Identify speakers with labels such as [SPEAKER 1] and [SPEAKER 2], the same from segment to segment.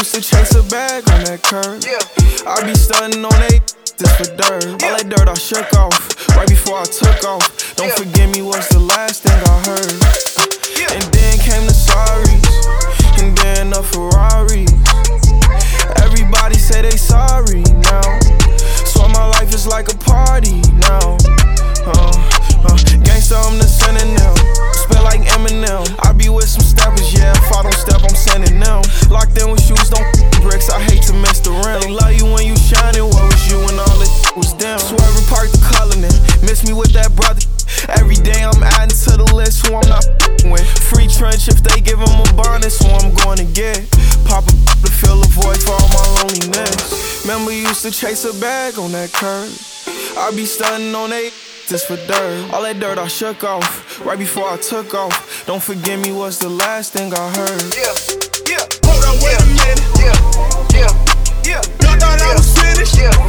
[SPEAKER 1] used to chase a bag on that curb.
[SPEAKER 2] Yeah.
[SPEAKER 1] I be stunting on they this for dirt. All that dirt I shook off right before I took off. Don't forgive me what's the last thing I heard. And then came the sorries, and then the Ferrari. Everybody say they sorry now. So my life is like a party now. Uh, uh, gangsta, I'm the synonym. Spell like Eminem. I be with some steppers, yeah. They give him a bonus, who I'm going to get. Pop a to fill a void for all my loneliness. Remember, you used to chase a bag on that curb. I be stunting on they this for dirt. All that dirt I shook off right before I took off. Don't forget me was the last thing I heard.
[SPEAKER 2] Yeah,
[SPEAKER 3] Yeah, hold on, wait a minute.
[SPEAKER 2] yeah, yeah,
[SPEAKER 3] Yeah, y'all thought I was finished.
[SPEAKER 2] yeah, yeah,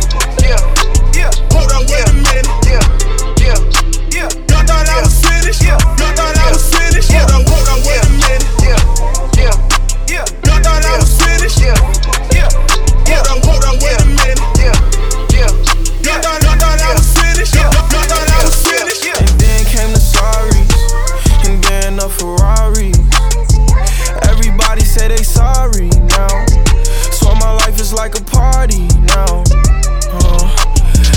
[SPEAKER 1] party now. Uh,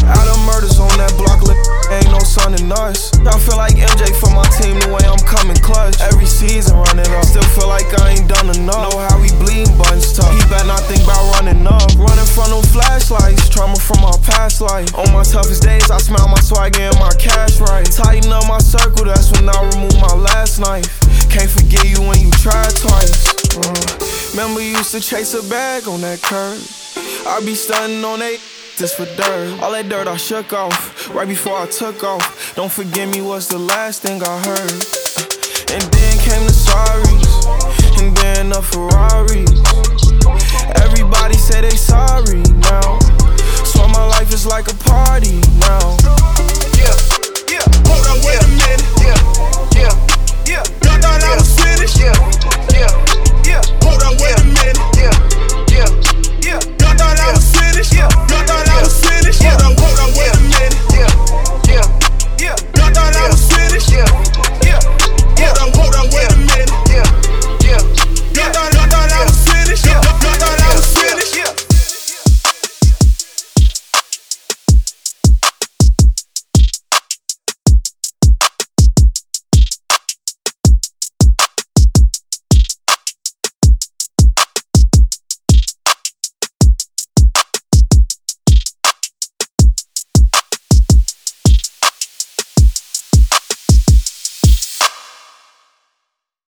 [SPEAKER 1] Adam murders on that block, look, ain't no son in us. I feel like MJ for my team, the way I'm coming clutch. Every season running up, still feel like I ain't done enough. Know how we bleeding, buttons tough. He better not think about running up. Running from them flashlights, trauma from my past life. On my toughest days, I smile my swag and my cash right. Tighten up my circle, that's when I remove my last knife. Can't forget you when you tried twice. Uh, remember you used to chase a bag on that curb. I be stunting on they this for dirt. All that dirt I shook off right before I took off. Don't forgive me was the last thing I heard. And then came the sorries, and then the Ferrari.